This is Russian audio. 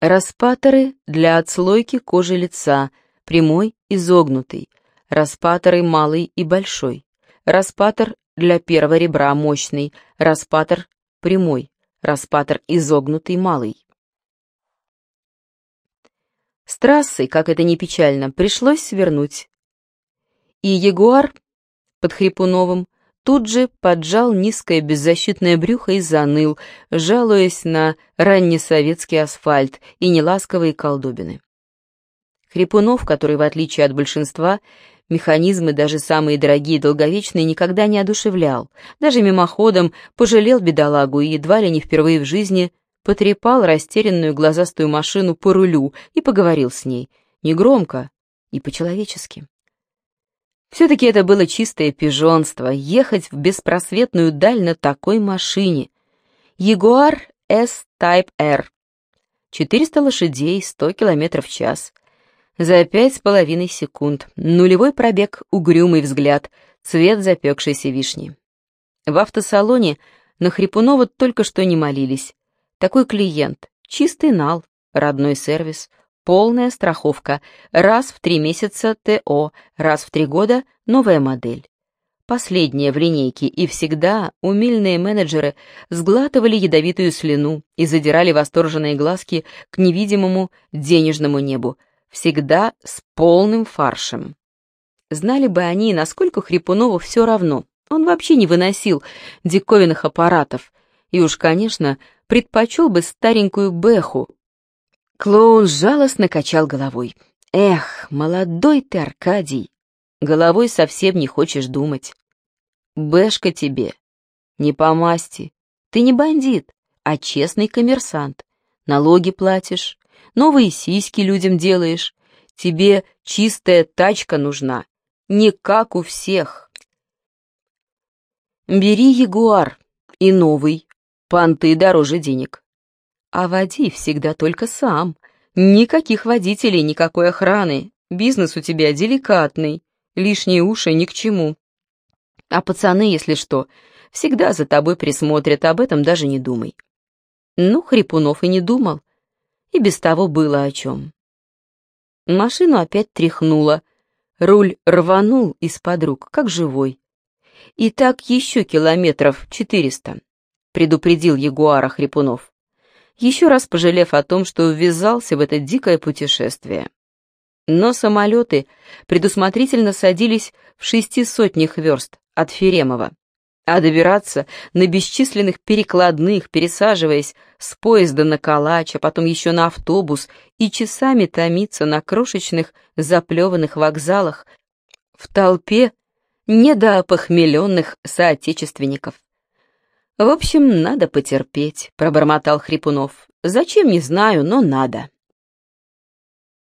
Распаторы для отслойки кожи лица, прямой, изогнутый. Распаторы малый и большой. Распатор для первого ребра мощный. Распатор прямой. Распатор изогнутый малый. С трассой, как это ни печально, пришлось свернуть. И Ягуар под Хрипуновым тут же поджал низкое беззащитное брюхо и заныл, жалуясь на раннесоветский асфальт и неласковые колдобины. Хрипунов, который, в отличие от большинства, механизмы, даже самые дорогие и долговечные, никогда не одушевлял, даже мимоходом пожалел бедолагу и едва ли не впервые в жизни потрепал растерянную глазастую машину по рулю и поговорил с ней, негромко и по-человечески. Все-таки это было чистое пижонство, ехать в беспросветную даль на такой машине. Ягуар S-Type R. 400 лошадей, 100 км в час. За пять с половиной секунд. Нулевой пробег, угрюмый взгляд, цвет запекшейся вишни. В автосалоне на Хрипунова только что не молились. Такой клиент, чистый нал, родной сервис, полная страховка, раз в три месяца ТО, раз в три года новая модель. Последняя в линейке, и всегда умильные менеджеры сглатывали ядовитую слюну и задирали восторженные глазки к невидимому денежному небу, всегда с полным фаршем. Знали бы они, насколько Хрипунову все равно, он вообще не выносил диковинных аппаратов, и уж, конечно, предпочел бы старенькую Бэху. Клоун жалостно качал головой. «Эх, молодой ты, Аркадий, головой совсем не хочешь думать. Бэшка тебе, не по масти. Ты не бандит, а честный коммерсант. Налоги платишь, новые сиськи людям делаешь. Тебе чистая тачка нужна, не как у всех. Бери Ягуар и новый, Понты дороже денег. А води всегда только сам. Никаких водителей, никакой охраны. Бизнес у тебя деликатный. Лишние уши ни к чему. А пацаны, если что, всегда за тобой присмотрят, об этом даже не думай. Ну, Хрипунов и не думал. И без того было о чем. Машину опять тряхнуло. Руль рванул из-под рук, как живой. И так еще километров четыреста предупредил Ягуара Хрипунов, еще раз пожалев о том, что ввязался в это дикое путешествие. Но самолеты предусмотрительно садились в шести сотнях верст от Феремова, а добираться на бесчисленных перекладных, пересаживаясь с поезда на калач, а потом еще на автобус и часами томиться на крошечных заплеванных вокзалах в толпе недоопохмеленных соотечественников. «В общем, надо потерпеть», — пробормотал Хрипунов. «Зачем, не знаю, но надо».